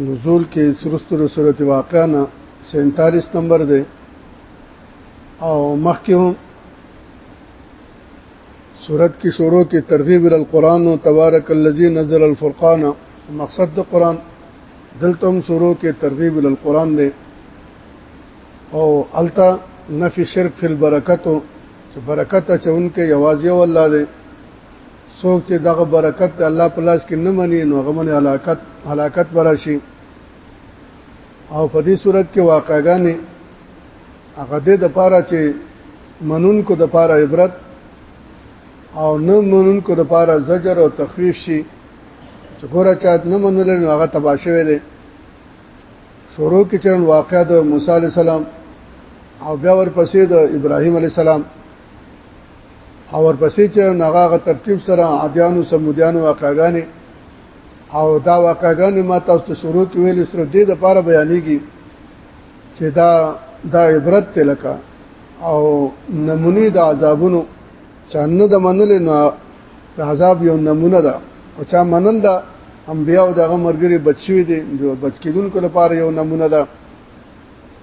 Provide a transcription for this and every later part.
نزول کې سرستر سورت واقعا 47 نمبر دی او مخکې هم سورت کې شروع کې ترغیب ال القرآن او تبارک الذی نزل الفرقان مقصد د قرآن دلته هم شروع کې ترغیب ال القرآن دی او التا نفي شرک فی البرکتو چې برکت چون کې یوازې والله دی څوک چې دغه برکت د الله په لاس کې نه مني نو هغه باندې هلاکت هلاکت براشي او په دې صورت کې واقعګانې هغه د لپاره چې منونکو د لپاره عبرت او نه منونکو د لپاره زجر او تخفیف شي چې ګوره چا نه منل نو هغه تبا شوی دی شروع کې چرن واقعا د موسی عليه السلام او بیا ورپسې د ابراهيم عليه السلام او ورپسې چې نغاغه ترتیب سره عادیانو سمودیانو واقعګانې او دا واقعګانې ما تاسو ته شروع کې ویلې سره دې د پاره بیانېږي چې دا دا عبرت ته لکه او نمونی د عذابونو چانه د منل نه د عذاب یو نمونه ده او چا منل ده انبیاء او دغه مرګري بچوي دي بچ کېدونکو لپاره یو نمونه ده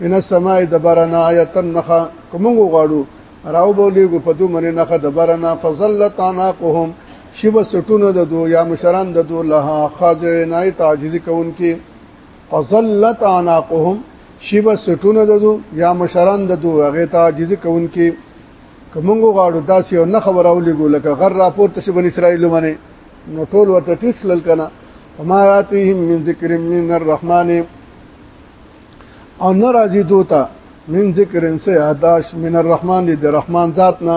من السماء دبرنا آیتن نخا کومو غواړو راو بولیګو په دوه منې نخا دبرنا فظلت عناقهم شیب سټونه د دو یا مشران د دو له خاضع نه تعجزي کوونکې فظلت عناقهم شیب سټونه د دو یا مشران د دو هغه تعجزي کوونکې کومو غواړو داسې او نه خبر او لګو لکه غر راپور ته بن اسرائیل باندې نو ټول ورته تیس لل کنه وما یاتیهم من ذکر من الرحمن او نه راځي دوته من ذکر انسه یاداش من الرحمن دی د رحمان ذات نه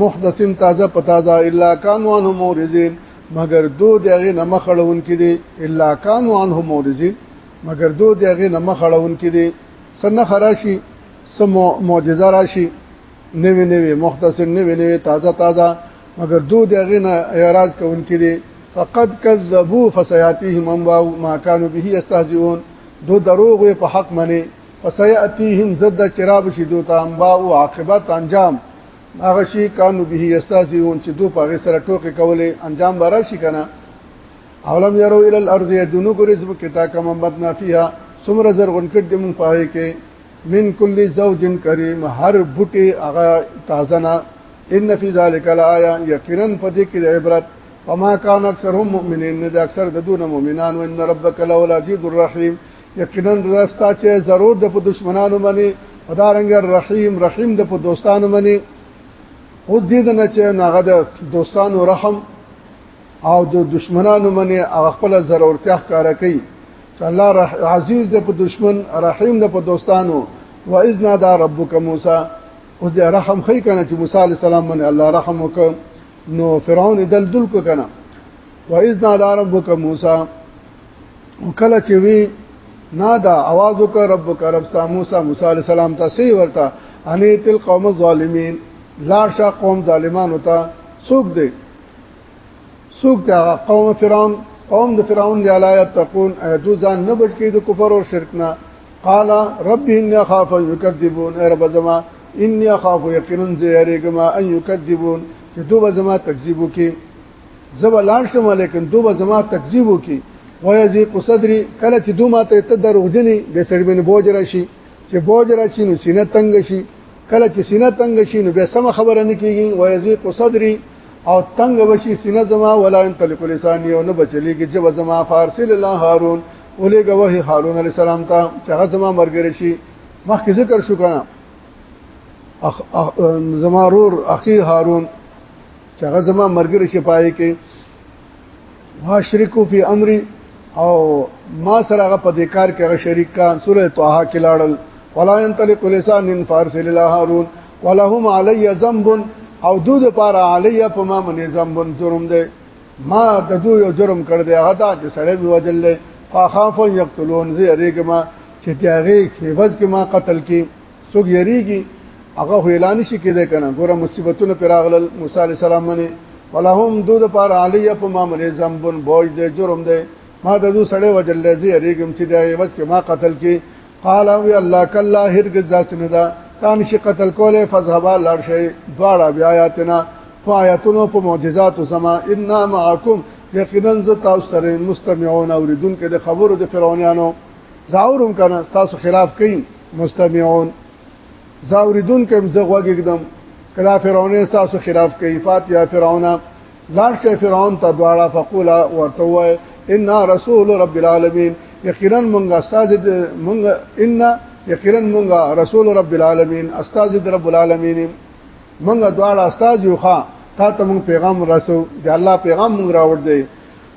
محدث تازه پتازه الا كانوا انهم مورزين مگر دو دغه نه مخړون کې دي الا كانوا انهم مورزين مگر دو دغه نه مخړون کې دي سنه خراشي سم معجزه راشي نوې نوې محدث نوې نوې تازه تازه مگر دو دغه نه اعتراض کوونکې دي فقد كذبوا فسياتيهم ما كانوا به يستهزئون دو دروغ په حق منی فسياتيهم زد چراب شي دوته انباء او عاقبت انجام هغه شي کانو به یستازیون چې دو په سره ټوکې کولې انجام برا شي کنه اولم يرو الى الارض يدنو غرزم کتا کما بدنا فيها سمر زرغن کټ دم پای کې من کل زوج کریم هر بوټي هغه تازه نه ان فی ذلک الایا یقینا پدې کې عبرت وما كان اكثرهم مؤمنين نه د اکثر د دون مؤمنان او ان ربک لو العزیز الرحیم یقینا راستا چې ضرور د په دشمنانو باندې ودارنګ الرحیم رحیم د په دوستانو باندې او دې نه چې ناغه د دوستانو رحم او د دشمنانو باندې هغه خپل ضرورتیا ښکارا کوي چې الله رح... عزیز د په دشمن رحیم د په دوستانو و اذنا دا ربک موسی او دې رحم خې کنه چې موسی علی السلام باندې الله رحم وکړ نو فرعون دلدل کو کنه واذ نادى ربك موسى وکله چې وی نادا आवाज وکړ ربک رب ستا موسی موسی علی السلام ته سی ورته انیت القوم الظالمین لار شا قوم ظالمان وتا سوق دی سوق دا قوم فرعون قوم د فرعون دی علی تقون ایتو ځان نه بچ کی د کفر او شرک نه قال رب ان خاف یکذبون رب زما ان يخاف يقينا زيريګما ان يكذبون چې دوه زما تکذیب وکي زب لاړ شم لیکن دوه زما تکذیب وکي ويزي قصدري کله چې دوه ماته ته دروغجني به سړي باندې بوج راشي چې بوج راشي نو سینه تنگ شي کله چې سینه تنگ شي نو به سم خبره نه کیږي ويزي قصدري او تنگ وشي سینه زما ولا ان تلک لسان یو نه بچلېږي چې زما فارسل الله هارون ولېګه وه هارون عليه السلام ته چې هغه زما مرګ رشي مخکې ذکر شو کنه اخ زمارور اخي هارون چې هغه زما مرګري شي پای کې واشرکو فی امری او ما سره هغه په دې کار کې هغه شریک کا سوره طه کې لاړل ولا ينطلق لسان فارس لله هارون ولهم علی ذنب او دود پر علی په ما من ذنب جرم دی ما د دوی جرم کړ دی هغه دا چې سړی وجل فخاف یقتلون زه ریګما چې دغه عوض کې ما قتل کې څوک یریږي هغه اعلان شي کېده کنه ګوره مصیبتونه پر اغلل موسی عليه السلام باندې ولهم دود پر علی په ما باندې ذنبون بوج دې جرم دې ما د دو سړې وجل لذي یریږم چې دغه عوض کې ما قتل کې قال او الله کلا هرگز داس نه دا تان شي قتل کوله فذهبا لړ شي دواړه بیا آیاتنا فآیاتونو په معجزات سما ان معکم یقینا ز تاسو سره مستمعون اوریدونکو د خبرو د فرعونانو زاورم کنه تاسو خلاف کین مستمعون زاوریدون کوم زه غوګیدم کلا فرعون تاسو خلاف کوي فاتیا فرعون لاړ شي فرعون ته دواړه فقولا ورته وای ان رسول رب العالمین یقینا مونږه استاد مونږه ان یقینا مونږه رسول رب العالمین استاد رب العالمین مونږه دواړه استاد یو ښا تا ته مونږ پیغام رسو د الله پیغام مونږ راوړ دی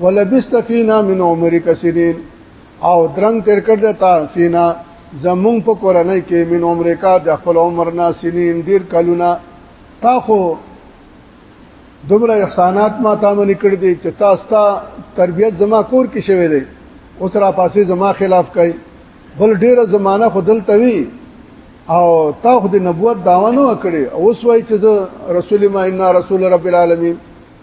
ولبست فينا من عمرك سنين او درنګ تیر کړ د تا سینا زمون په کورنۍ کې من عمرکا د خپل عمر نه سنین ډیر کلونه تا خو دومره احسانات ما تا منې کړ دي چې تا ستا تربيت زما کور کې شوه دي اوس را پاسې زما خلاف کوي بل ډیره زمانہ خودل توي او تا خو د نبوت داوا نه وکړي اوس وای چې رسول ما ان رسول رب العالمین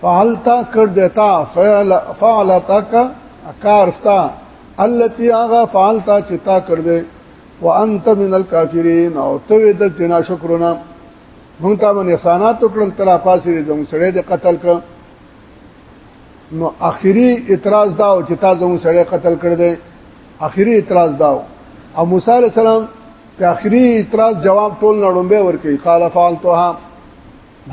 فعلتا کړ دیتا فعل فعلتا کا کارستا التي اغا فعلتا چې تا کړ دې وانت من الكافرين او ته د جنا شکرونه مونږ ته باندې احسانات وکړل تر پاسې زموږ سړی د قتل ک نو اخیری اعتراض دا چې تا زموږ سړی قتل کړ دې اخیری اعتراض دا او موسی عليه السلام په اخیری اعتراض جواب ټول نړومبه ورکړي قال فعلتها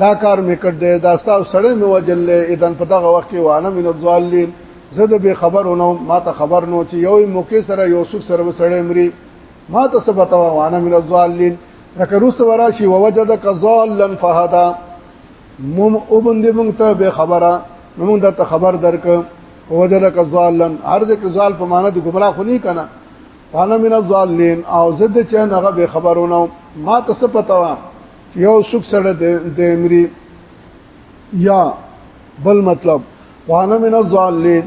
دا کار مې کړ دی دا تاسو سره مې وجل اذن په دغه وخت کې وانه من الضالین زه د به خبرونه ما ته خبر نو چې یو موقع سره یوسف سره وسړې مري ما ته څه بتاو وانا من الظالین لکه روست وراشي ووجدک ظالا فهدا مم وبند مونږ ته به خبره مونږ ته خبر درک ووجدک ظالا ارزه کې ظال په معنا د گمراه خو نه کنا وانا من الظالین او زد چې هغه به خبرونه ما ته څه پتاو یو سوک سره د امری یا بل مطلب وانا من الظالین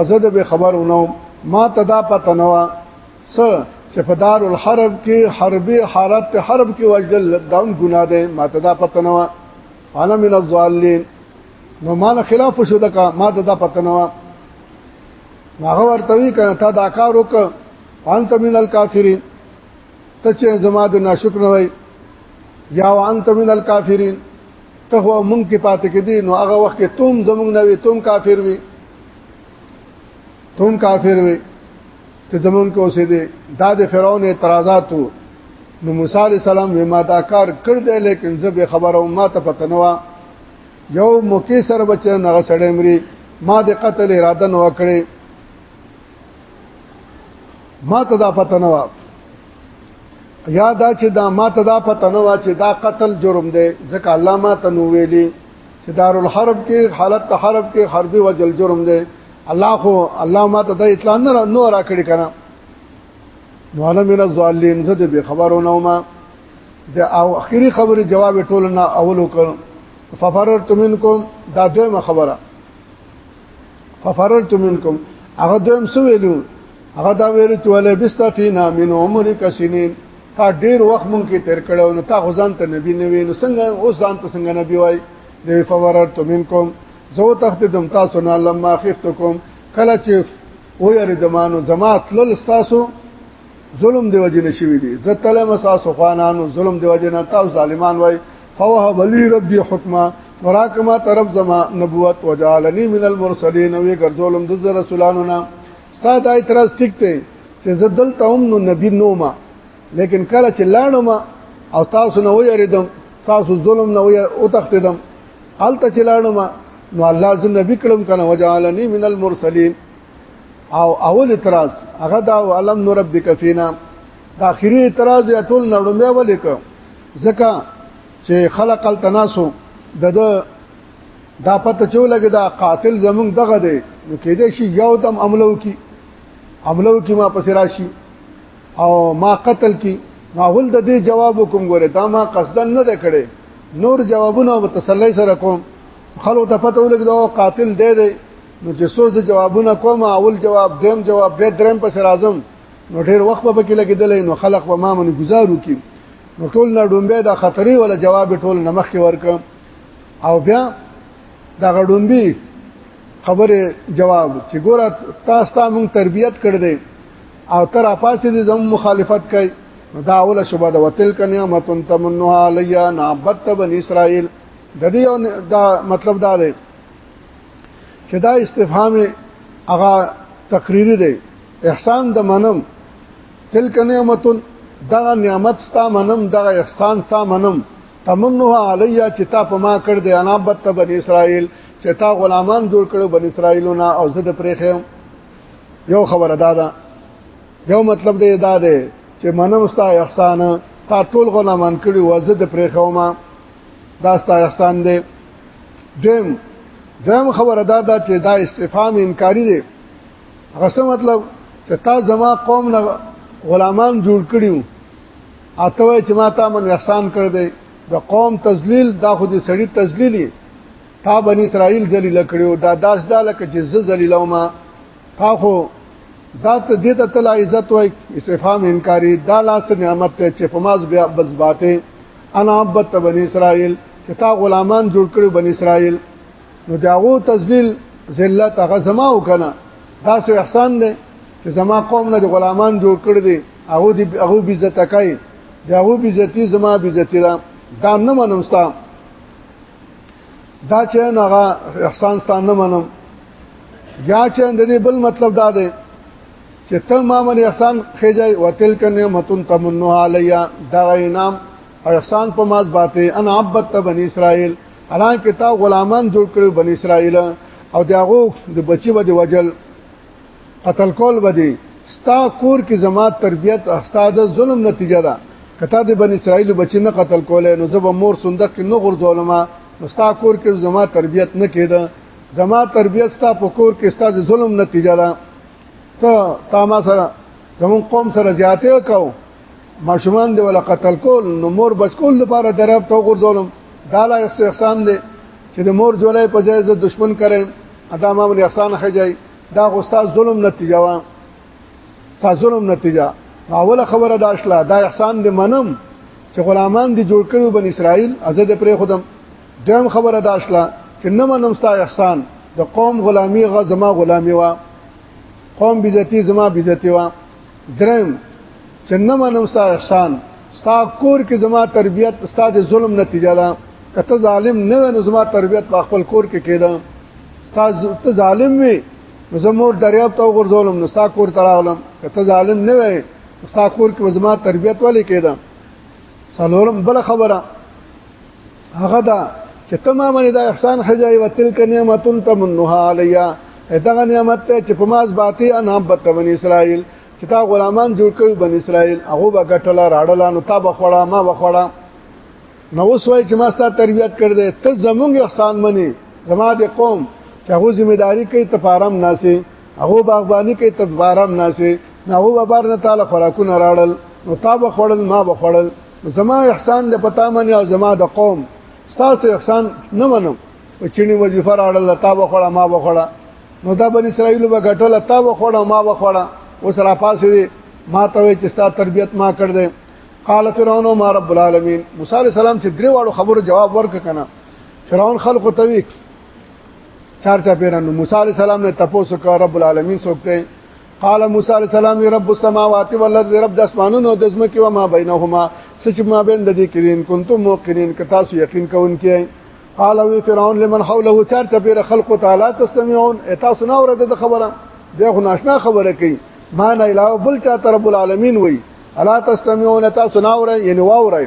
ازد به خبرونو ما تدا پتنوا س چې په دار الحرب کې حربي حالت حرب کې وجدل داون ګناه ده ما تدا پتنوا انا من الظالین نو ما خلاف شو دکا ما تدا پتنوا هغه ورته وی کنه تا دا کار وک انت من الکافرین ته چې زما د ناشکر نه وای یا وانت من الکافرین ته هو مونږ کې پاتې کدي نو هغه وخت کې توم زمونږ نه وي توم کافر وي توم کافر وي ته زمونږ کې اوسې دي دا د فرعون اعتراضات وو نو موسی علی السلام وی ما دا کار کړ دی لیکن زه به خبره ما ته پته نه و یو موقع سره بچ نه غسړې مري ما د قتل اراده نه وکړي ما ته دا پته نه و یا دا چې دا ما ته دا پته نه و چې دا قتل جرم دی ځکه الله ما ته نو ویلي چې دارالحرب کې حالت ته حرب کې حربي وجل جرم دی الله خو الله ما ته دا اطلاع نه نو را کړی کنه نو انا من الظالمین زه دې به خبرونه ما د او اخیری خبره جواب ټول نه اولو کړ ففررت منکم دا دویمه خبره ففررت منکم هغه دویم سو ویلو هغه دا ویلو چې ولې بستفینا من عمر کسنین تا ډیر وخت مونږ کې تیر کړو نو تا غزان ته نبی نه وینو څنګه اوس ځان ته څنګه نبی وای دی فورت منکم زو تخت دم تاسو نه لما خفتکم کله چې او یری دمانو زما تلل تاسو ظلم دی وجه نشوي دي زه تلم تاسو خوانانو ظلم دی وجه نه تاسو ظالمان وای فوهب لي ربي حکما وراکما طرف زما نبوت وجعلني من المرسلين وي ګرځولم د رسولانو نه ستا دا اعتراض ټیک دی چې زه دلته هم نو نبی نوم لیکن کله چې لاړم او تاسو نه ویریدم تاسو ظلم نه وی او تختیدم الته چې لاړم نو الله زه نبی کړم کنه وجعلني من المرسلين او اول اعتراض هغه دا علم نو ربک فینا دا اخیری اعتراض ټول نړمه ولیکم ځکه چې خلق التناسو د دا پته چو لګی دا قاتل زمونږ دغه دی نو کېدې شي یو دم عملو کی عملو کی ما پس راشي او ما قتل کی ما ول د دې جواب کوم ګوره دا ما قصدا نه ده کړې نور جوابونه او تسلی سره کوم خلو ته پته ولګ دا قاتل دی دی نو چې سوز د جوابونه کوم اول جواب دیم جواب به درم پس راځم نو ډیر وخت به کې لګیدلې نو خلق به ما من گزارو کی نو ټول نه ډومبه دا خطرې ولا جواب ټول نه مخ کې ورکم او بیا دا غډومبي خبره جواب چې ګوره تاسو ته مونږ تربيت کړ دې او تر اپاسې دې زمو مخالفت کوي دا اوله شوبه ده وتل کنیا متن تمنها علیا نعبت بن اسرائیل د دې دا مطلب دا دی چې دا استفهام هغه تقریری دی احسان د منم تلک نعمت دا نعمت ستا منم دا احسان ستا منم تمنها علیا چې تا په ما کړ دې انا بت بن اسرائیل چې تا غلامان جوړ کړو بن اسرائیلونه او زه د پرېخم یو خبره دا ده یو مطلب دې دا ده چې منم ستا احسان تا ټول غلامان کړي وزه د پرېخم دا ستا احسان دی دیم دیم خبره دا ده چې دا استفهام انکاری دی هغه څه مطلب چې تا زما قوم نه غلامان جوړ کړیو اته وای چې ما تا من احسان کړ دی د قوم تذلیل دا خو دې سړی تذلیلی تا بنی اسرائیل ذلیل کړیو دا داس دا لکه چې ز ذلیلو ما تا خو دا ته دې ته تل عزت وای استفهام انکاری دا لاس نعمت ته چې فماز بیا بس باته انا عبدت بنی اسرائیل چې تا غلامان جوړ کړو بنی اسرائیل نو داغو تذلیل ذلت هغه زما وکنه دا سه احسان دی چې زما قوم نه غلامان جوړ کړ دي هغه دی هغه بیزت کوي داغو بیزتی زما بیزتی دا دا نه منم ستا دا چې هغه احسان ستا نه منم یا چې د دې بل مطلب دا دی چې ته ما من احسان خېځي وتل کنه متون تمنو علیا دا انعام احسان په ماز باته انا عبدت بنی اسرائیل الان کې تا غلامان جوړ کړو بن اسرائیل او داغو د بچي و دی وجل قتل کول و دی ستا کور کې زما تربيت استاد ظلم نتیجه ده کته د بن اسرائیل بچی نه قتل کولای نو زب مور صندوق کې نو غرزولم نو ستا کور کې زما تربيت نه کېده زما تربيت ستا په کور کې ستا د ظلم نتیجه ده ته تا ما سره زمون قوم سره زیاته وکاو ماشومان دی ولا قتل کول نو مور بچ کول لپاره درب تو ګرځولم دا لا استحسان دی چې د مور جولای په ځای زه دشمن کړم ادا ما ولې احسان خجای دا استاد ظلم نتیجه وا استاد ظلم نتیجه اوله خبره دا شله دا احسان دی منم چې غلامان دي جوړ کړو بن اسرائیل ازد پرې خودم دویم خبره دا شله چې نه منم ستا احسان د قوم غلامی غ زما غلامی وا قوم بیزتی زما بیزتی وا درم چې نه منم ستا احسان ستا کور کې زما تربيت ستا د ظلم نتیجه ده کته ظالم نه نو زما تربيت په خپل کور کې کېده ستا ته ظالم وي زمور دریاب ته ورزولم نو ستا کور تراغلم کته ظالم نه وي ستا کور کې زما تربيت ولې کېده سلورم بل خبره هغه دا چې تمام باندې دا احسان حجای وتلک نعمتون تمنها علیا دغه نعمت ته چې په ماز باتی انام بت بنی اسرائیل چې تا غلامان جوړ کړو بنی اسرائیل هغه به ګټل راړل نو تا بخړه ما بخړه نو اوس وای چې ما ستا تربيت کړ دې ته زمونږ احسان منی زما د قوم چې هغه ذمہ داری کوي ته پارم ناسي هغه باغبانی کوي ته پارم ناسي نو هغه بار نه تعالی خوراکونه راړل نو تا بخړل ما بخړل زما احسان د پتا منی او زما د قوم ستاسو احسان نه منم چینی وظیفه راړل تا بخړه ما بخړه نو دا بن اسرائیل به غټل تا بخړه ما بخړه اوس را پاسې دي ما ته چې ستا تربيت ما کړ دې قال فرعون ما رب العالمین موسی علی السلام چې درې واړو خبرو جواب ورک کنه فرعون خلق ته وی چار چا پیرانو موسی علی السلام نے تپوس کا رب العالمین سوکته قال موسی علیہ السلام رب السماوات والارض رب د اسمانونو د زمکه و ما بینهما سچ ما بین د دې کړین کنتم موقنین ک تاسو یقین کوونکې قال وی فرعون لمن حوله چار چپیر خلق تعالی تستمعون تاسو نه اورده د خبره د خو ناشنا خبره کوي ما نه علاوه بل چا رب العالمین وی الا تستمعون تاسو نه اورئ یعنی واورئ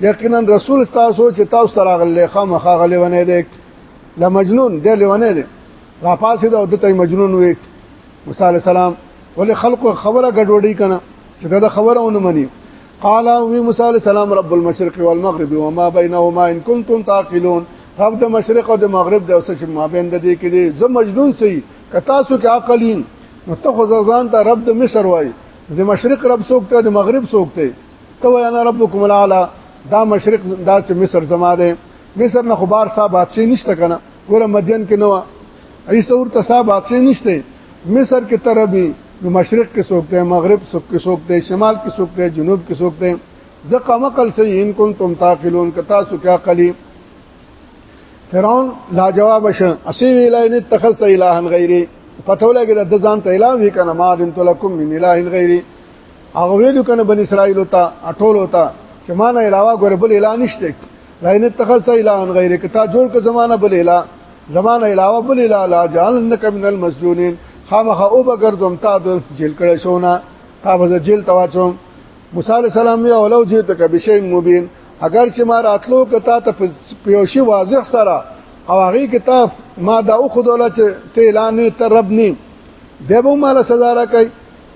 یقینا رسول تاسو چې تاسو تر غلې خامخا غلې ونه دي لا مجنون دی لونه دي را پاسې دا د ته مجنون وي موسی عليه السلام ولې خلق خبره ګډوډي کنه چې دا خبره ونه مني قال وی موسی عليه السلام رب المشرق والمغرب وما بينهما ان كنتم تعقلون رب د مشرق او د مغرب د اوسه چې مابین د دې کې دي زه مجنون سي کتا سو کې عقلین نو ته خو ځان ته رب د مصر وای د مشرق رب سوکته د مغرب سوکته ته وای انا ربکم الاعلى دا مشرق دا چې مصر زما ده مصر نه خو بار صاحب بادشاہ نشته کنه ګوره مدین کې نو ایسه ورته صاحب بادشاہ نشته مصر کې تربي نو مشرق کې څوک دی مغرب څوک کې څوک دی شمال کې څوک دی جنوب کې څوک دی زقه مقل سي ان کنتم تعقلون کتا سو کیا قلی فرعون لا جواب شه اسی ویلای نه تخص الہن غیری پته ولګی د ځان ته الہ وی کنه ما دین تلکم من الہ غیری هغه ویلو کنه بن اسرائیل او تا اټول او تا چې ما نه علاوه ګور بل اعلان نشته لئن اتخذت الهن غیر کتا جوړ ک زمانہ بل اله زمانہ علاوه بل اله لا جعلنک من المسجونین خامخ او بغردم تا د جیل کړه شونه تا به جیل تواچوم موسی علی السلام یې اولو جیت ک بشی مبین اگر چې ما راتلو کتا ته پیوشي واضح سره او هغه کتاب ما دا او خدای له ته اعلان ته رب نیم به به مال سزا را کوي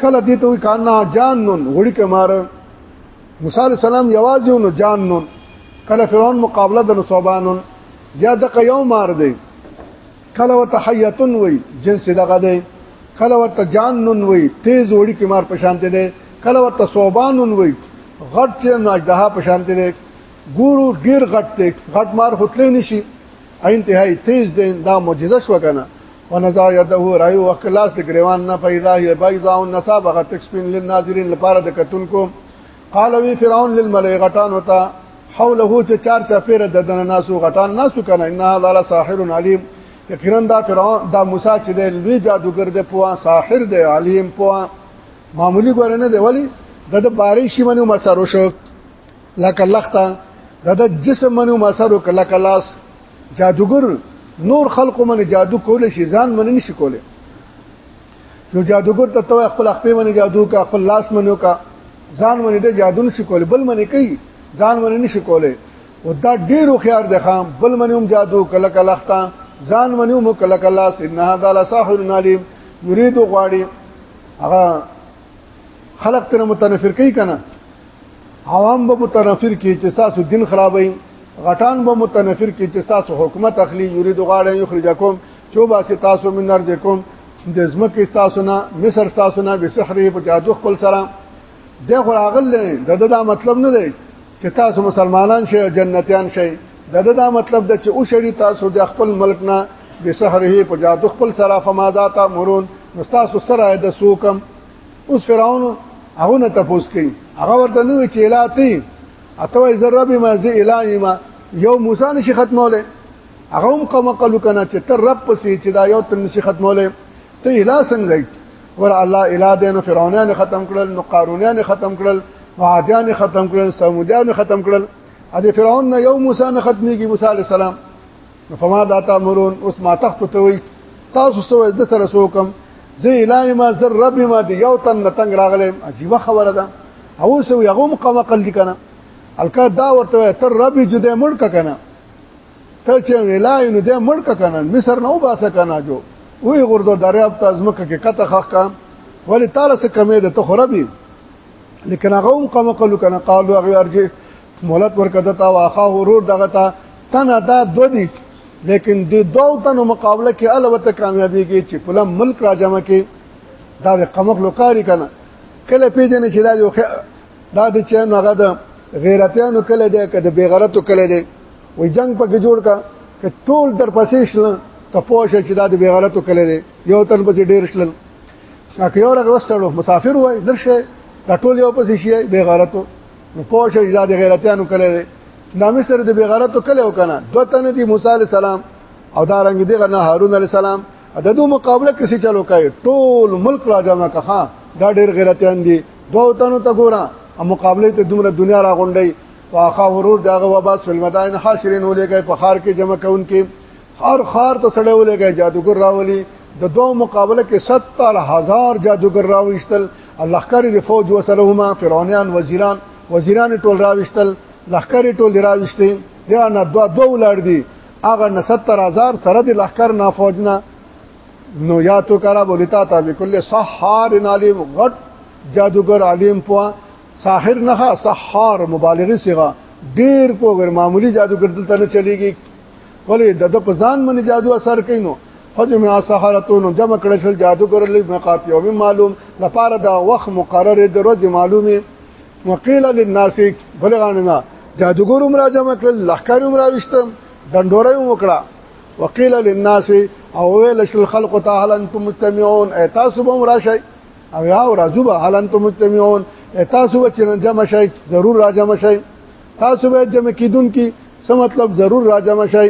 کله دې ته وی کانا جانن غړي کمار موسی علی السلام یوازې نو جانن کله فرعون مقابله د نصوبانن یا دغه یو مار دی کله وت حیتن وی جنس دغه دی کله وت جانن وی تیز وړي کمار په شان دی کله وت صوبانن وی غټ چې نو اجدها په شان دی ګورو ډیر غټ دی غټ مار هتلې نشي انتهایی تیز دی دا معجزه شو کنه ونزا يده راي وکلاس د ګریوان نه پیدا هي بيضاء النصاب غ تکسبین للناظرین لپاره د کتونکو قال وی فرعون للملئ غټان وتا حوله چې چار چا پیر د دن ناسو غټان ناسو کنه ان هذا ساحر علیم یقینا دا فرعون دا موسی چې د لوی جادوګر د پوا ساحر دی علیم پوا معمولی ګور نه دی ولی د بارشي منو مسرو شو لکه لخته دا د جسم منو مسر او کله کلاس جادوګر نور خلقو من جادو کول شي ځان من نشي کوله جو جادوګر ته تو خپل خپل من جادو کا خپل لاس منو کا ځان من د جادو نشي کوله بل من کوي ځان من نشي کوله او دا ډیرو خيار د خام بل من هم جادو کله کله اختا ځان من هم کله کلاس ان هذا لساحر علیم یرید غواړي هغه خلق تر متنفر کوي کنه عوام به متنفر کی چې تاسو دین خرابوي غټان به متنفر کی چې تاسو حکومت اخلي یرید غاړه یخرجکم چوبا سي تاسو من نرجکم د زمکه تاسو نه مصر تاسو نه به سحر په جادو خپل سره د غراغل د دا مطلب نه دی چې تاسو مسلمانان شئ جنتیان شئ دا دا مطلب د چې او شړی تاسو د خپل ملک نه به سحره په جادو خپل سره فمادا تا مرون نو تاسو سره د سوکم اوس فرعون هغه نه تپوس کوي هغه ورته نو چې الاتی اتوې ذره به ما زی الایما یو موسی نشي ختموله هغه هم کوم قالو کنه چې تر رب پسې چې دا یو تر نشي ختموله ته اله څنګه ور الله اله دین فرعونان ختم کړل نو قارونان ختم کړل وعادیان ختم کړل سمودیان ختم کړل ا دې فرعون نه یو موسی نه ختميږي موسی عليه السلام فما ذا تامرون اوس ما تخت ته وي تاسو سو د سره سو کم زه الای ما زر رب ما دی یو تن نتنګ راغله عجیب خبره ده او سو یغم قمقل دي کنه الکا دا ورته تر رب جده مړ کنه ته چې ویلای نو د مړک کنه مصر نه وباسه کنه جو وی غردو دریاب ته ازمکه کې قطه خخ کا ولی تعالی سره کمې ده ته خرابې لیکن هغه هم کوم قالو کنه قالو هغه ارجه مولت ورکده تا واخا ورور دغه تا تنه دا دو دي لیکن د دوو تنو مقابله کې الوته کامیابی کې چې پلم ملک را جمع کې دا د قمق لوکاری کنه کله پیژنې چې دا یو دا د چین هغه د غیرتانو کله دی که د بیغیرتو کله دی وای جنگ پکې جوړ کا ک ټول در پسې شل ته پوه شې چې دا د بیغیرتو کله دی یو تن پسې ډیر شل که یو راغ وسړو مسافر وای درشه دا ټول یو پسې شي بیغیرتو نو پوه شې دا د غیرتانو کله دی نامې سره د بیغیرتو کله وکنه دوه تن دی موسی علی السلام او دا رنګ دی غنه هارون علی السلام د دوه مقابله کسي چلو کوي ټول ملک راځم که ها دا ډیر غیرتان دي دوه تنو ته ګورم مقابله ته دومره دنیا راغونډي واخا ورور داغه وبا سلمدان حاشرین ولګي په خار کې جمع کون کې هر خار ته سړی ولګي جادوګر راولي د دوه مقابله کې 70000 جادوګر راوښتل لخر د فوج وسلهما فرعونان وزیران وزیران ټول راوښتل لخر ټول راوښتي دا نه دوه دوه لړ دي هغه 70000 سره د لخر نه فوج نه نو یا تو کرا بولتا تا بكل سحار علیم غټ جادوګر علیم پوا ساحر نه سحار مبالغه صيغه ډیر کوګر معمولی جادوګر دلته نه چلیږي ولې د د پزان من جادو اثر کینو فجمع سحرتون جمع کړل شل جادوګر لې مقات یوم معلوم لپاره دا وخت مقرر د ورځ معلومه وقيل للناس بلغاننا جادوګر عمر جمع کړل لخر عمر وشتم دندوره وکړه وقيل للناس او ویل شل خلق تعالی انتم مستمعون ایتاسو بم راشي او یا راځو به هلن ته مجتمعون تاسو به چې جمع شئ ضرور را جمع شئ تاسو به جمع کیدون کی څه مطلب ضرور را جمع شئ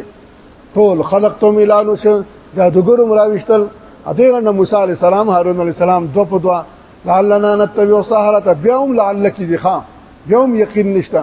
ټول خلقتم الانو شه جادوګر مراوشتل اته نه موسی علی السلام هارون علی السلام دو په دوا لعلنا نتبع سحرته بیا هم لعلک ذخا بیا هم یقین نشته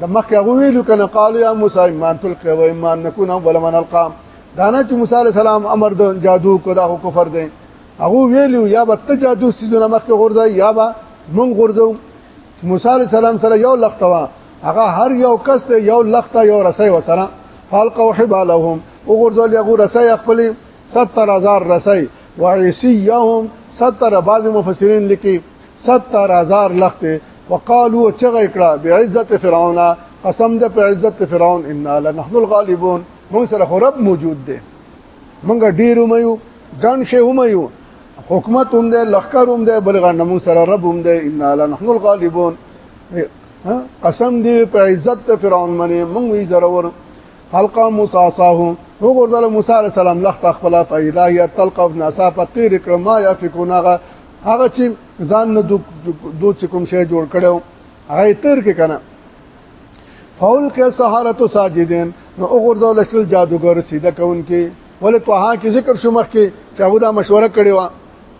د مخکې هغه ویلو کنه قالو یا موسی ایمان تلقی و ایمان نکون اول من القام دانا چې موسی علی السلام امر د جادو کو دا کفر دی هغه ویلو یا به ته جادو سیدونه مخکې غورځي یا به مونږ غورځو موسی علی السلام سره یو لختوا هغه هر یو کس ته یو لخته یو رسي وسره فالقوا حبالهم وګورځول یو رسي خپل 70000 رسي وعيسيهم 70 بعض مفسرین لیکي ستر هزار لخته وقالو چغه کړه بعزت فرعون قسم ده په عزت فرعون ان لنحن الغالبون موږ سره رب موجود دی موږ ډیر مېو ګن شی هم یو حکومت هم ده لخر هم ده بلغه نمو سره رب هم ده ان لنحن الغالبون قسم دی په عزت فرعون منی موږ وی ضرور حلقه موسی صاحب وګورل موسی عليه السلام لخت خپل فایده یا تلقف ناسا په تیر کړه ما یا فکونغه هغه چې ځان نه دو چې کوم شی جوړ کړو هغه تیر کې کنه فول کې سحرت ساجدين نو وګورځول شل جادوګر سیده کون کې ولې توها کې ذکر شو مخ کې چې ابو دا مشوره کړې و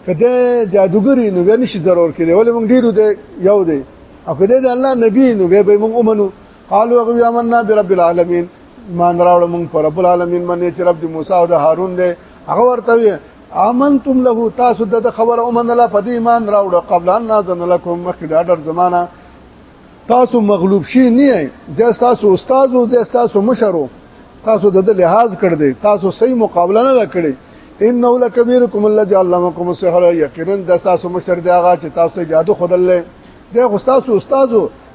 کده جادوګری نو ورنه شي ضرور کړي ولې موږ ډیرو دی یو دی او کده د الله نبی نو به به موږ ومنو قالوا غوی آمنا برب العالمین مان راوړ موږ پر رب العالمین باندې چې رب د موسی او د هارون دی هغه ورته امنتم له تاسو د خبر او من الله په دې ایمان راوړو قبل ان نازن لكم مخکې د اډر زمانہ تاسو مغلوب شي نه د تاسو استاد او د تاسو مشرو تاسو د لحاظ کړ دې تاسو صحیح مقابله نه کړې انه لکبیرکم الذی علمکم السحر یقینا د تاسو مشر دی هغه چې تاسو ته جادو خدل دی د تاسو استاد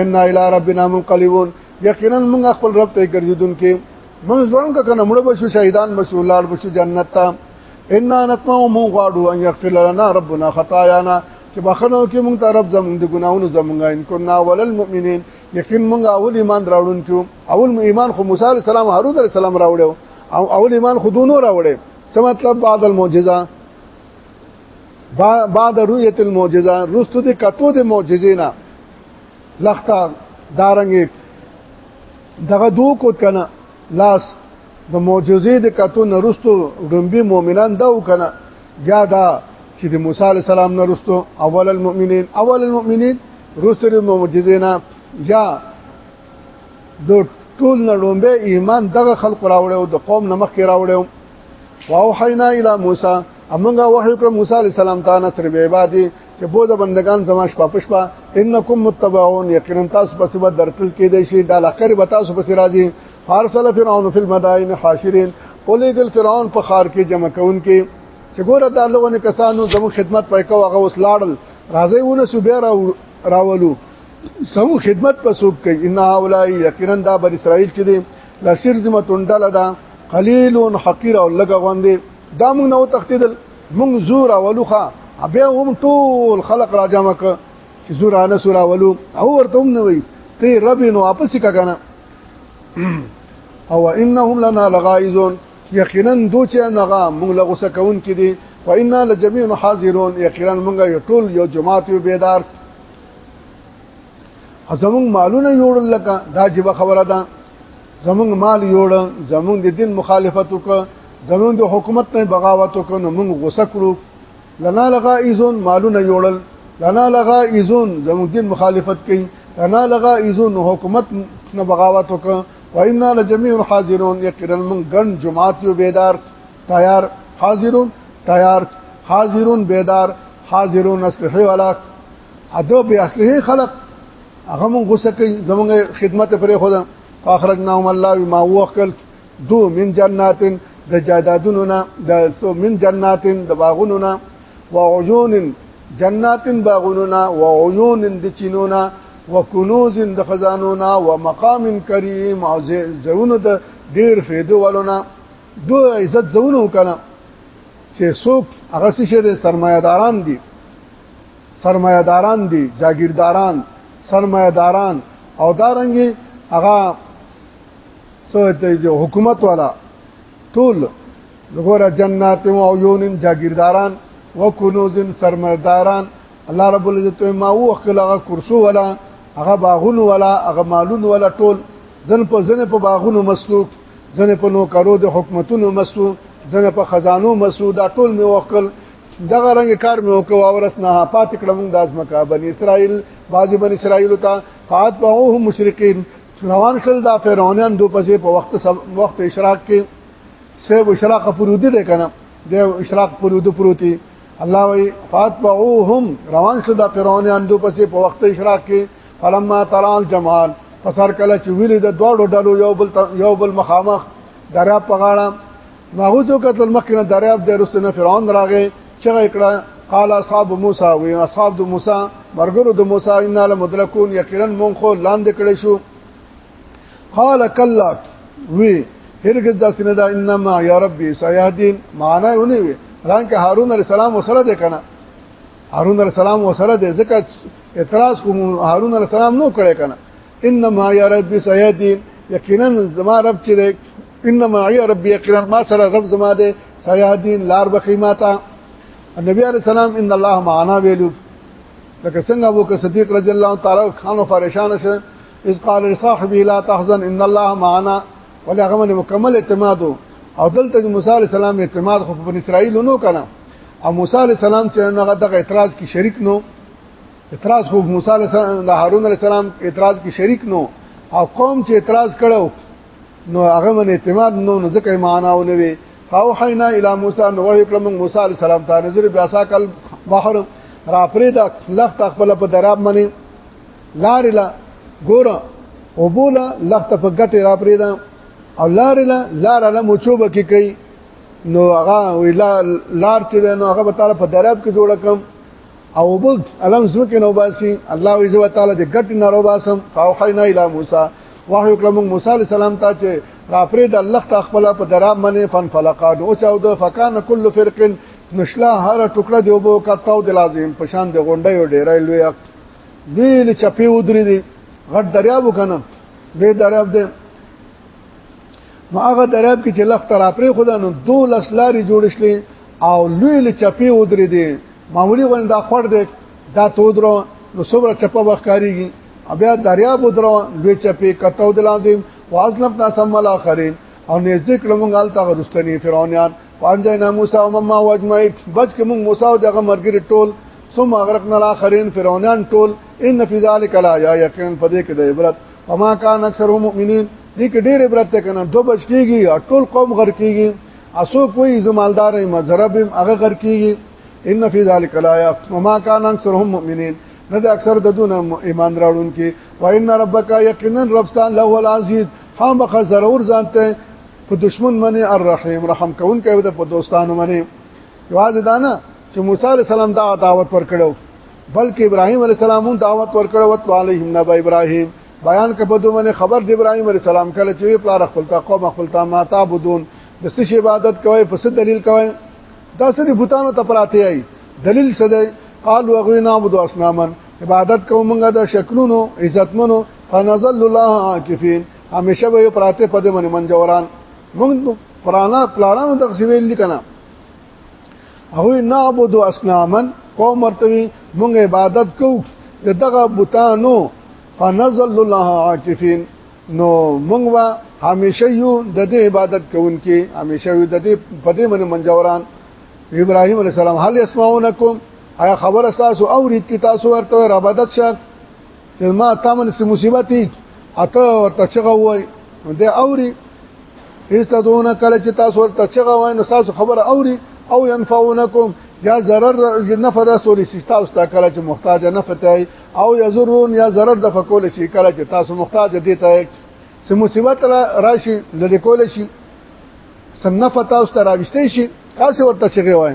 ان الى ربنا منقلبون یقینا موږ خپل رب ته ګرځیدونکو موږ ځوان کنه مړ بشو شهیدان بشو لاړ بشو جنت ته ان نتمو مو غواړو ان یغفر لنا ربنا خطايانا چې بخنو کې موږ ته رب زموږ د ګناونو زموږ ان كنا ولل مؤمنین یقین موږ اول ایمان راوړونکو اول ایمان خو موسی علی السلام هارون علی السلام راوړو او اول ایمان خودونو راوړې څه مطلب بعد المعجزه بعد رؤیت المعجزه رستو د کتو د معجزې نه لخته دارنګ دغه دو کوت کنه لاس د معجزې د کتو نه رستو ډمبي مؤمنان دا وکنه یا دا چې د موسی علی السلام نه رستو اول المؤمنین اول المؤمنین رستو د معجزې نه یا د ټول نه ډمبه ایمان دغه خلق راوړو د قوم نمخ کې راوړو واوحینا الی موسی امنګه وحی کړ موسی علی السلام ته نصر به عبادی چې بو د بندگان زما شپه پښپا انکم متبعون یقینا تاسو په سبب درتل کې دی شي د لخر به تاسو په راځي فارسل فرعون فی المدائن حاشرین اولی دل فرعون په خار کې جمع کون کې چې ګوره د الله ونه کسانو زمو خدمت پای کو هغه وس لاړل راځي ونه سو بیا راولو سمو خدمت په سوق کوي ان هؤلاء یقینا د بر اسرائیل چې دی لشر زمتون دلدا قلیل حقیر او لګ غوندې دا موږ نو تختیدل موږ زور اولوخه بیا هم ټول خلق را جمع ک چې زور انه سور اولو او ورته هم نه وي ته رب نو واپس کا کنه او انهم لنا لغائزون یقینا دو چې نغه موږ له غوسه کون کې دي و انا لجميع حاضرون یقینا موږ یو ټول یو جماعت یو بیدار ازمون مالونه جوړل لکه دا جيبه خبره ده زمونږ مال یوړ زمونږ د دین مخالفت وکړ زمونږ د حکومت نه بغاوت وکړ نو مونږ غوسه کړو لنا لغا ایزون مالونه یوړل لنا لغا ایزون زمونږ دین مخالفت کوي لنا لغا ایزون حکومت نه بغاوت وکړ وإنا لجميع حاضرون یقینا مونږ ګن جماعت یو بیدار تیار حاضرون تیار حاضرون بیدار حاضرون اصلحه ولاک اته په اصلي خلق هغه مون غوسه کوي زمونږ خدمت پرې خدا فاخرجناهم الله بما وکل دو من جناتن د جادادونو نه د سو من جناتن د باغونو نه و عيون جناتن باغونو نه و عيون د چینو نه و کنوز د خزانو نه و مقام کریم او زونو د ډیر فیدو ولونه دو عزت زونو کنه چې څوک هغه څه شه سرمایداران دي سرمایداران دي جاگیرداران سرمایداران او دارنګي هغه سوته حکومت والا ټول وګوره جنات او عيون جاگیرداران وکنوز سرمایداران الله رب العزت ما وکړه هغه کرسو ولا هغه باغون ولا هغه مالون ولا ټول ځن په ځن په باغونو مسلوک ځن په نوکرو د حکومتونو مسلوک ځن په خزانو مسلوک دا ټول می وکړ دغه رنګ کار مې وکړ او ورسنه پات کړم د ازمکه بنی اسرائیل بعضی بنی اسرائیل ته فات بهو مشرقین روان شل دا فرعونان دو پسې په وخت سب وخت اشراق کې سیب اشراق پرودی ده کنه د اشراق پرودو پروتي الله وی فات بهوهم روان شل دا فرعونان دو پسې په وخت اشراق کې فلما ترال جمال پسر کله چې ویل د دوړو ډلو یو بل یو بل مخامخ درا پغاړه ماغو ته قتل مخکنه دریاب درستنه فرعون راغې چغه کړه قال اصحاب موسی وی اصحاب د موسی مرګرو د موسی ان له مدرکون یقینا مونږ خو لاندې کړی شو قال کلا وی هرګز داسې نه دا انما یا ربي سيهدين معنا یې ونی وی رانکه هارون علی السلام وسره ده کنه هارون علی السلام وسره ده ځکه اعتراض کوم هارون علی السلام نو کړی کنه انما یا ربي سيهدين یقینا زما رب چې ان معي ربي يقينا ما سره رب زما ده سيادين لار بخيماتا النبي عليه السلام ان الله معنا ویلو لکه څنګه ابو بکر صدیق رضی الله تعالی خان او فرشان شه اذ قال لصاحبه لا تحزن ان الله معنا ولغه من مکمل اعتماد او دلته موسی عليه السلام اعتماد خو په اسرائیل نو کنه او موسی عليه السلام چې هغه دغه اعتراض کې شریک نو اعتراض خو موسی عليه السلام د هارون عليه السلام اعتراض کې شریک نو او قوم چې اعتراض کړو نو هغه من اعتماد نو نو ځکه معنا ونه وي او حینا الی موسی نو وحی کړم موسی علی السلام ته نظر بیا ساکل بحر را پرې دا لخت خپل په دراب منی لار لا ګور او بولا لخت په ګټه را پرې دا او لار لا لار لا مچوبه کې کوي نو هغه ویلا لار چې نو هغه به تعالی په دراب کې جوړ کم او بغ الم زمکه نو باسي الله عز وتعالى د ګټ نه رو باسم فاوحینا الی موسی وحی وکړم موسی علی السلام ته چې را پرې د الله ته خپل په درام باندې فن فلقاد او چاو د فکان کل فرق نشلا هر ټوکړه دی وبو کتاو د لازم په شان د غونډې او ډیرې لوی ویل چپی ودرې دي غټ دریاب وکنه به دریاب دې نو هغه دراب کې چې لخت را پرې خدا نو دو لس لاري جوړ شلې او لوی له چپی ودرې دي معمولی غوند دا خور دې دا تو درو نو صبر چپه وخکاریږي بیا دریاب درو لوی چپی کتو دلاندې واظلم تاسم الاخرین او نزدیک لمونږ حالت غرستنی فرعونیان وانجینا موسی او مما واجمعی بچ کې مونږ موسی او دغه مرګری ټول ثم اغرقنا الاخرین فرعونان ټول ان فی ذلک لا یا یقین فدې کې د عبرت وما كان اکثر مؤمنین دې کې ډېر عبرت ته کنه دو بچ کیږي او ټول قوم غر کیږي اسو کوئی زمالدار نه مذرب هغه غر کیږي ان فی ذلک الایا وما كان اکثرهم مؤمنین نه د اکثر د دون ایمان راړون کې و ان ربک یقینا ربستان له العزیز خامخ ضرور ځانته په دشمن باندې الرحیم رحم کون کوي د دوستانو باندې یواز دانا چې موسی علی السلام دا دعوت ورکړو بلکې ابراهيم عليه السلام دعوت ورکړ او تو عليهم نبا ابراهيم بیان کپه دوه باندې خبر د ابراهيم عليه السلام کله چې پلار خپل تا قوم خپل تا ما تعبدون د څه عبادت کوي په څه دلیل کوي دا سری بوتانو ته پراته ای دلیل څه دی قال وغوینا عبد اسنامن عبادت کوم موږ د شکلونو عزتمنو فنزل الله عاکفین همیشه به پراته پد من منجوران موږ پرانا پلانانو تقسیم لیکنه هغه نعبد اسنامن قوم ورته مونږ عبادت کوو دغه بوتانو فنزل الله عاکفین نو مونږ وا همیشه یو د دې عبادت کوونکې همیشه یو د دې په دې باندې منجوران ابراهیم علی السلام هل اسمعونکم آیا خبر اساس او ریت کی تاسو ورته عبادت شه چې ما تامن سي مصیبت اته ورته چغه وای د اوري ایستا دونه کله چې تاسو ورته چغه وای نو تاسو خبره اوري او ينفعونکم یا ضرر نفع رسول شي تاسو ته کله چې محتاج نه فتای او یزرون یا ضرر د فکول شي کله چې تاسو محتاج دي ته سم مصیبت راشي لری کول شي سم نفع تاسو ته راوښتي شي تاسو ورته چغه وای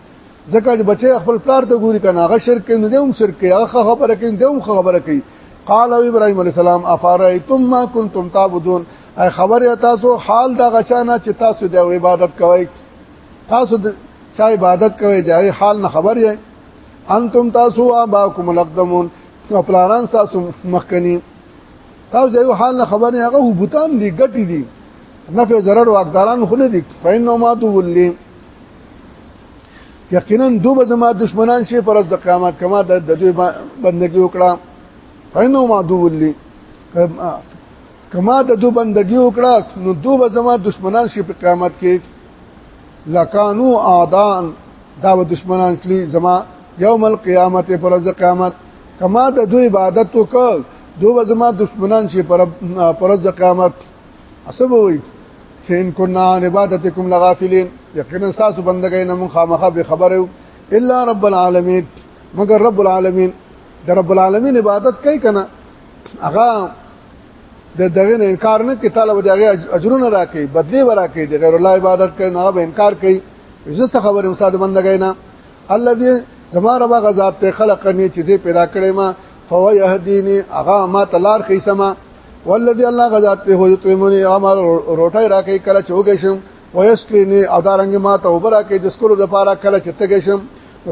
ځکه چې بچي خپل پلار ته ګوري کنه هغه شرک کوي نو دې هم شرک کوي هغه خبره کوي دې هم خبره کوي قال ابراهيم عليه السلام افرأيتم ما كنتم تعبدون اي خبر تاسو حال دا غچانا چې تاسو د عبادت کوئ تاسو د چا عبادت کوئ د حال نه خبر یې انتم تاسو اباكم الاقدمون پلاران تاسو مخکنی تاسو د حال نه خبر نه هغه بوتان دي ګټي دي نفع ضرر واقداران خو نه دي فإنما تولي یقینا دوی به زما دشمنان شي پر د قیامت کما د دوی بندگی وکړه فینو ما دو ولي کما د دوی بندگی وکړه نو دوی به زما دشمنان شي په قیامت کې لکانو اعدان دا به دشمنان شي زما یوم القیامت پر د قیامت کما د دوی عبادت وکړه دوی به زما دشمنان شي پر پر د قیامت اسب وي فین کنا عن عبادتکم لغافلین یقینا ساسو بندګۍ نه مون خامخه به خبره الا رب العالمین مگر رب العالمین د رب العالمین عبادت کوي کنه هغه د دغه نه انکار نه کوي طالب دغه اجرونه راکې بدلی ورکې د غیر الله عبادت کوي نه به انکار کوي زه څه خبره مساعد بندګۍ نه الذي زما رب غزاد ته خلقني چې زه پیدا کړې ما فهو يهديني هغه ما تلار خيسما والذي الله غزاد ته هو يطعمني هغه روټي راکې کله چوګې شم ويسقيني او دارنګ ما ته وبرا کې د سکولو د پاره کله چې تګې شم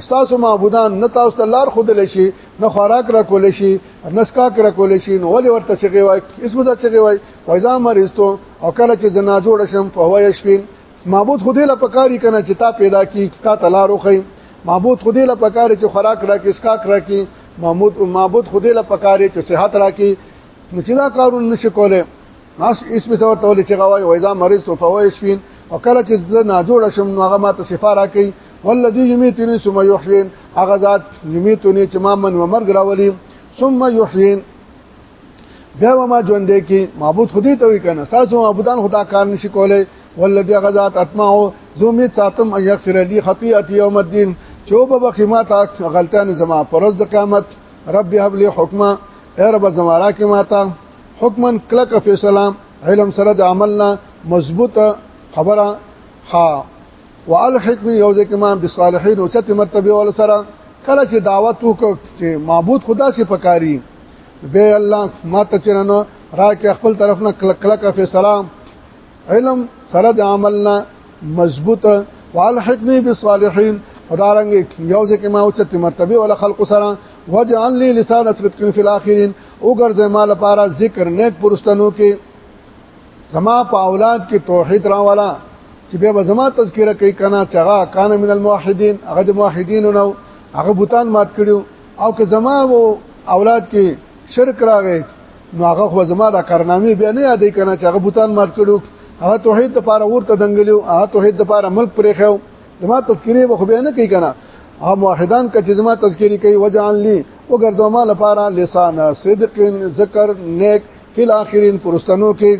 تاسو معبودان نه تاسو ته لار خود لشي نه خوراک را کول شي نه سکاک را کول شي نو ولې ورته څه غوي اسمه څه غوي وایزا مرستو او کله چې زنا جوړ شم فهو يشفين معبود خو دې لا پکاري کنه چې تا پیدا کی تا تلارو خي معبود خو دې لا پکاري چې خوراک راکې اسکاک راکې معبود معبود خو دې لا پکاري چې صحت راکې نو چې دا کارونه نشي کولای ناس اسم څور تولې چې غواي وایزا مریض تو فوایشفین او کله چې زه نه جوړ شم نو هغه ماته شفا راکې والذي يميتني ثم يحيين هغه ذات يميتني چې ما من ومرګ راولي ثم يحيين بیا ما ژوند دی کې معبود خودي ته وی کنه ساسو معبودان خدا کار نشي کولای والذي غزات اتمه زومي ساتم ان يغفر لي خطيئتي يوم الدين چوب بخما تا غلطان زما پرز د قیامت رب هب لي حکما اے رب زما را کې ماتا حکمن کلک فیصله علم سره د عملنا مضبوطه خبره ها والحق می یو ځکه ما بصالحین او چت مرتبه ول سره کله چې دعوت وکړ چې معبود خدا سي پکاري وی الله ما ته چرنه راکې خپل طرف نه کلک کلک فی سلام علم سره د عملنا مضبوطه والحقنی بالصالحین خدارنګ یو ځکه ما اوچته مرتبه ول خلق سره وجعل لي لسان صدق فی الاخرین او ګرځه ما لپاره ذکر نیک پرستنو کې زما په اولاد کې توحید راوالا چې به زما تذکرہ کوي کنا چغا کان من الموحدین هغه د موحدین نو هغه بوتان مات کړیو او که زما وو اولاد کې شرک راغی نو هغه خو زما د کارنامې بیا نه یادې کنه چې هغه بوتان مات کړو هغه توحید د پاره ورته دنګلیو هغه توحید د پاره ملک پرې خو زما تذکری به خو بیا نه کوي کنه هغه موحدان کچې زما تذکری کوي وجعل لي وګرځو ما لپاره لسان صدق ذکر نیک فی الاخرین پرستانو کې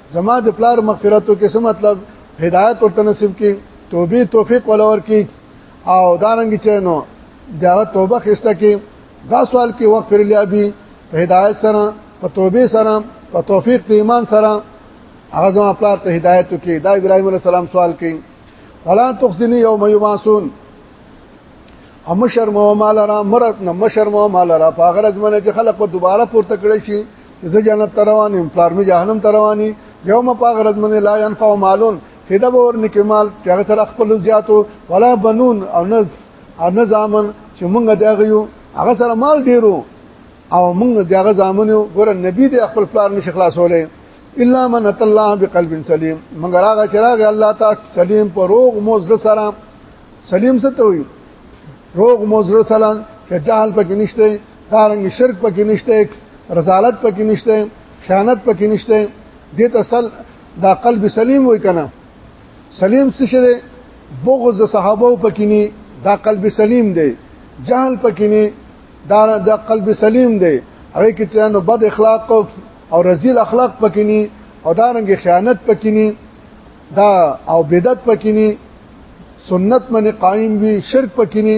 زما د پلار مغفرتو کې څه مطلب هدایت ورته نصیب کې توبې توفیق ولور کې او دارنګ چې نو دا توبه خسته کې دا سوال کې وخت پر لیا به په هدایت سره په توبې سره په توفیق د ایمان سره هغه زما پلار ته هدایت کې دا ابراهیم علی السلام سوال کې ولا تخزنی یوم یبعثون امشر مو مال را مرت نمشر مو مال را پاغرز منه چې خلق دوباره پورته کړی شي زه جنت روان یم پلار می جهنم رواني یوم پاغرت من لا ينفع مالون فدا باور نکې مال چې هغه سره خپل زیاتو ولا بنون او نه او نه ځامن چې مونږ دغه یو هغه سره مال ډیرو او مونږ دغه ځامن یو ګور نبی دې خپل پلار نشي خلاصولې الا من ات الله بقلب سلیم مگر هغه چې راغی الله تعالی سلیم پر روغ موزر سره سلیم څه ته وي روغ موزر سره چې جهل پکې نشته دارنګ شرک پکې نشته رسالت پکې نشته خیانت پکې نشته دې تسل دا قلب سلیم وای کنه سلیم څه شه ده بغض د صحابه پکې نه دا قلب سلیم دی جهل پکې نه دا د قلب سلیم دی هغه کې چې نو بد اخلاق او رزیل اخلاق پکې نه او دا رنګ خیانت پکې نه دا او بدعت پکې نه سنت باندې قائم وي شرک پکې نه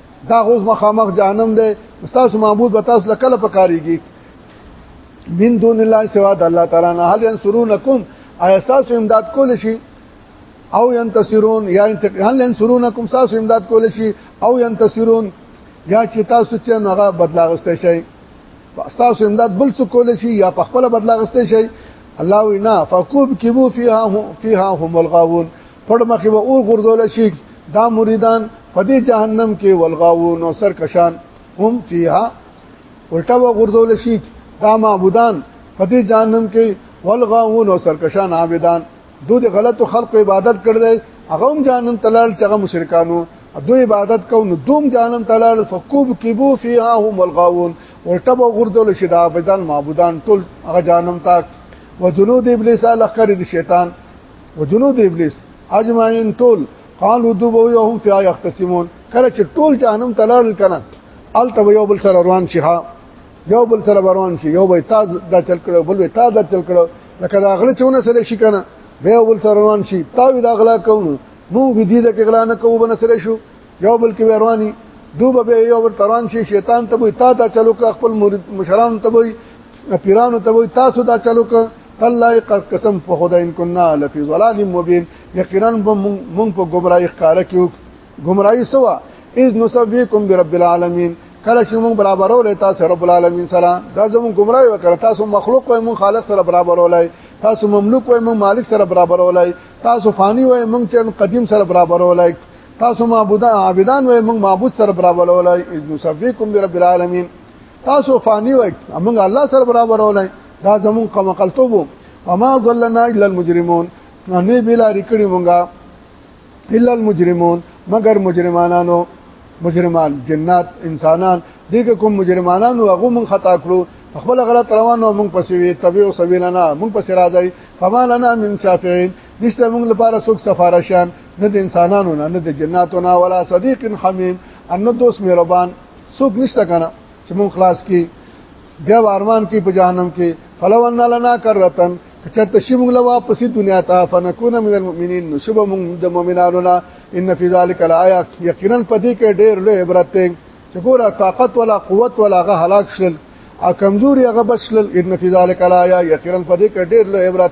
دا اوس مخامخ جهنم دی تاسو معبود به تاسو لکه پکاريږي من دون الله سوا د الله تعالی نه هل ينصرونکم ایا تاسو امداد کول شي او ينتصرون یا هل ينصرونکم تاسو امداد کول شي او ينتصرون یا چې تاسو چې هغه بدلا غسته شي تاسو امداد بل څه کول شي یا په خپل بدلا غسته شي الله وینا فقوب کبو فيها فيها هم الغاوون پړ مخې به اور غردول شي دا مریدان په دې جهنم کې ولغاو نو سرکشان هم فيها الټا و غردول شي دا معبودان په دې جهنم کې ولغاو نو سرکشان عابدان دوی د غلطو خلق عبادت کړل هغه هم جهنم تلل چې هغه مشرکانو دوی عبادت کو نو دوم جهنم تلل فكوب كبو فيها هم ولغاون الټا و غردول شي دا عابدان معبودان ټول هغه جهنم تاک وجنود ابلیس لخر د شیطان وجنود ابلیس اجمعین ټول قالو دوبو یو فیا یختصمون کله چې ټول جهنم تلل کنه الته یو بل سره روان شي ها یو بل سره روان شي یو به تاز دا چل کړو بل به تاز دا چل کړو لکه دا غله چونه سره شي کنه به یو بل سره روان شي تا وی دا غلا کوو نو وی دې ځکه غلا نه کوو بنسره شو یو بل کې رواني دوب به یو بل تروان شي شیطان ته وي تا دا چلو که خپل مرید مشران ته وي پیرانو ته وي تاسو دا چلو که الله قسم په خدای ان كنا لفي ضلال مبين یقینا مونږ په گمراهی ښکارا کیو گمراهی سوا اذ نسبيكم برب العالمين کله چې مونږ برابرول تاسو رب العالمین سره دا زموږ گمراهي وکړه تاسو مخلوق وای مونږ خالق سره برابرول تاسو مملوک وای مونږ مالک سره برابرول تاسو فانی وای مونږ چې قدیم سره برابرول تاسو معبودان عابدان وای موږ معبود سره برابر ولای اذ نسبیکم برب العالمین تاسو فانی وای موږ الله سره برابر ولای دا زمون قوم قلتوبو وما ظلنا الا المجرمون نه بلا ریکړي مونږه الا المجرمون مگر مجرمانانو مجرمان جنات انسانان دغه کوم مجرمانانو هغه مون خطا کړو خپل غلط روانو مونږ پسې وي تبيو سبيلنا مونږ پسې راځي فما لنا من شافعين نشته موږ لپاره څوک سفارشان نه د انسانانو نه نه د جناتو نه ولا صدیق حمیم ان دوست مهربان څوک نشته کنه چې موږ خلاص کی بیا ارمان کی په جهنم کې فلو ان لنا کرتن کچته شی موږ له واپسې دنیا ته فنکون من المؤمنین نو شبه موږ د مؤمنانو نه ان فی ذلک الایا یقینا پدې کې ډېر لوی عبرت دی چې ګوره طاقت ولا قوت ولا غ هلاک شل او کمزوري هغه بچل ان فی ذلک الایا یقینا پدې کې ډېر لوی عبرت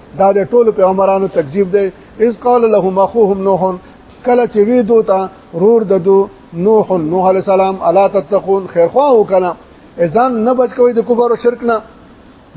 دا د ټولو پیغمبرانو تکذیب دی اس قال لهم اخوهم نوح کله چې وی دوتا رور ددو نوح نوح علی السلام الا تتقون خیرخوا وکنا اذان نه بچ کوي د کفر او شرک نه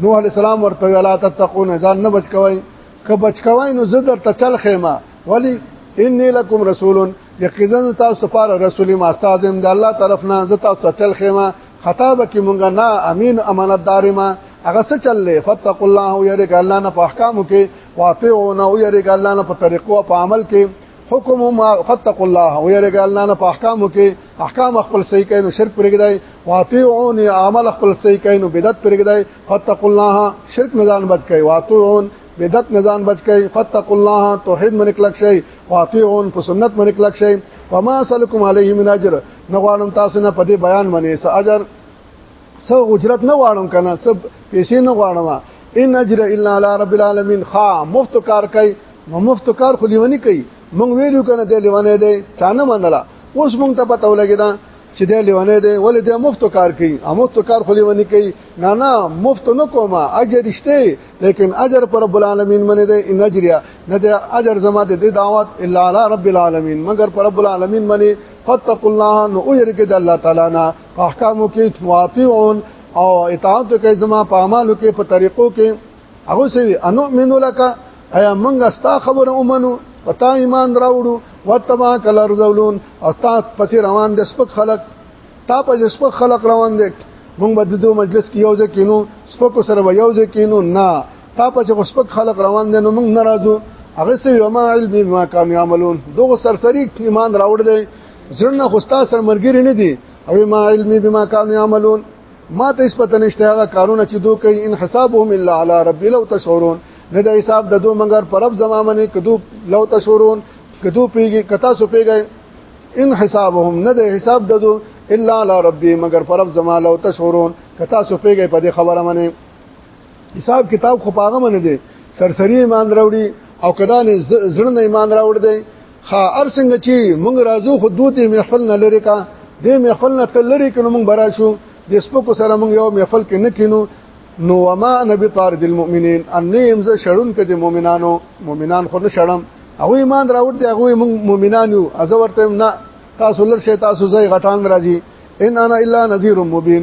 نوح علی السلام ورته الا تتقون اذان نه بچ کوي که بچ کوي نو زه درته چل خېما ولی انی لکم رسول یقینا تاسو پر رسول ما استادم د الله طرف نه زه تاسو چل خېما خطاب کې مونږ نه امین امانتدار ما هغه څه چللې فتق الله او یریک الله نه په احکام کې واطعون او یریک الله نه په طریقو او په عمل کې حکم ما فتق الله او یریک الله نه په احکام کې احکام خپل صحیح کین شرک پرګدای واطعون عمل خپل صحیح کین بدعت پرګدای فتق الله شرک نزان بچ کای واطعون بدعت نزان بچ کای فتق الله توحید منکلک شی واطعون په سنت منکلک شی وما سلکم علیه من اجر نه غواړم تاسو نه په دې بیان باندې څه اجر څه اجرت نه غواړم کنه څه پیسې نه غواړم ان اجر الا علی رب العالمین خا مفت کار کوي نو مفت کار خو لیونی کوي مونږ ویلو کنه دې لیونه دی چانه منله اوس مونږ ته پته ولګی دا چې دې لیونه دی ولې دې مفت کار کوي ا مفت کار خو لیونی کوي نه نه مفت نه کومه اجر شته لیکن اجر پر رب العالمین منه دی ان اجر نه دې اجر زما دې دعوت الا علی رب العالمین مگر پر رب العالمین منه فتقوا الله نو ويرګه د الله تعالی نه احکامو کې واطيعون او اطاعت کوي زما په اعمالو کې په طریقو کې هغه سوي انو منو لك ایا موږ ستا خبره ومنو پتا ایمان راوړو وتما کل رزولون او ستا پس روان د سپک خلق تا په سپک خلق روان دي موږ به د مجلس کې یو ځکینو سپکو سره یو ځکینو نه تا په چې غسپک خلق روان دي نو موږ ناراضو هغه سه یو ما علم ما کان یعملون دوه سرسری ایمان راوړ دی زړه خو ستا سر مرګری نه دي او ما علم بما کان یعملون ما ته هیڅ پته نشته هغه کارونه چې دوی کوي ان حسابهم الا علی رب لو تشعرون نه د حساب د دوه منګر پرب زمامنه کدو لو تشعرون کدو پیږي کتا سو پیږي ان حسابهم نه د حساب د دوه الا علی ربي مگر پرب زما لو تشعرون کتا سو پیږي په دې خبره منه حساب کتاب خو پاغه منه دي سرسری ایمان راوړي او کدا نه زړه نه ایمان راوړ دی خا ارسنګ چې مونږ راځو خو دوی دې محفل نه لری کا دې محفل نه تل لری کنه مونږ برا شو د سپکو سره مونږ یو محفل کې نه کینو نو وما نبی طار دل مؤمنین ان نه امز شړون کې د مؤمنانو مؤمنان خو نه شړم او ایمان راوړ دی هغه مونږ مؤمنان یو از ورته نه تاسو لر شي تاسو زې غټان راځي ان انا الا نذير مبين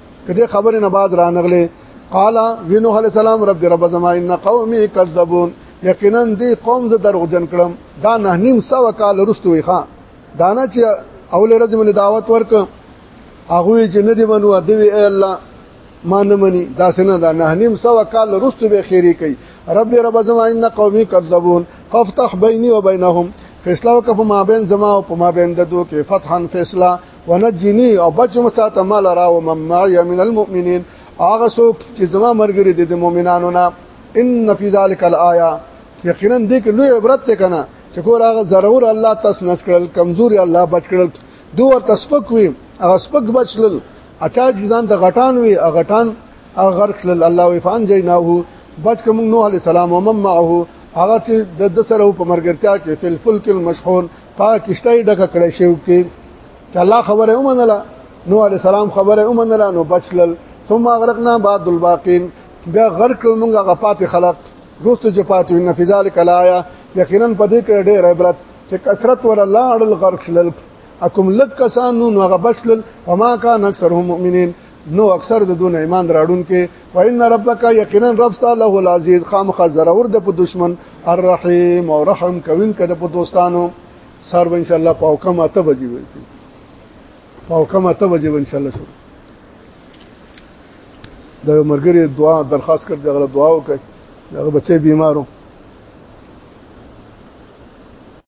کدی خبر نه بعد را نغله قال وینو علی السلام رب رب زما ان قومي کذبون یقینا دی قوم ز دروغجن کړم دا نه نیم سو کال رستوي ښا دانا چې اول ورځ من دعوت ورک هغه چې نه دی منو دوی الله ما نه مني دا سنه دا نه نیم سو کال رستو به خیری کوي رب رب زما ان قومي کذبون فافتح بيني وبينهم فیصله وکړه په مابین زما او په مابین د دوه کې فتحا فیصله ونجني او بچ مساته مال را و مم معي من المؤمنين هغه څوک چې زما مرګري دي د مؤمنانو نه ان في ذلك الايه یقینا دې کې لوی عبرت ته کنه چې کور هغه ضرور الله تاسو نس کړل کمزوري الله بچ کړل دوه ورته سپک وي هغه سپک بچلل اچا ځان د غټان وي غټان هغه غرق لل الله وفان جناه بچ کوم نوح عليه السلام ومم معه هغه چې د سره په مرګرتیا کې فلفل کل مشحون پاک کشته ډکه کړې شو کې چې الله خبره ومنله نو علي سلام خبره ومنله نو بچلل ثم اغرقنا بعد الباقين بیا غرق موږ غفات خلق دوست چې پاتې نه فی ذلک الایا یقینا پدې کې ډېر عبرت چې کثرت ور الله اړل غرق شلل اكم لک کسان نو هغه بشلل وما كان اکثرهم مؤمنین نو اکثر د دون ایمان راړون کې وان ربک یقینا رب تعالی له العزیز خام خزرور د په دشمن الرحیم او رحم کوین کده په دوستانو سر ان شاء الله پاو کما ته بجی وي پاو کما ته بجی ان شاء الله شو دا مرګری دعا درخواست کړ دغه دعا وکړه دغه بچي بیمارو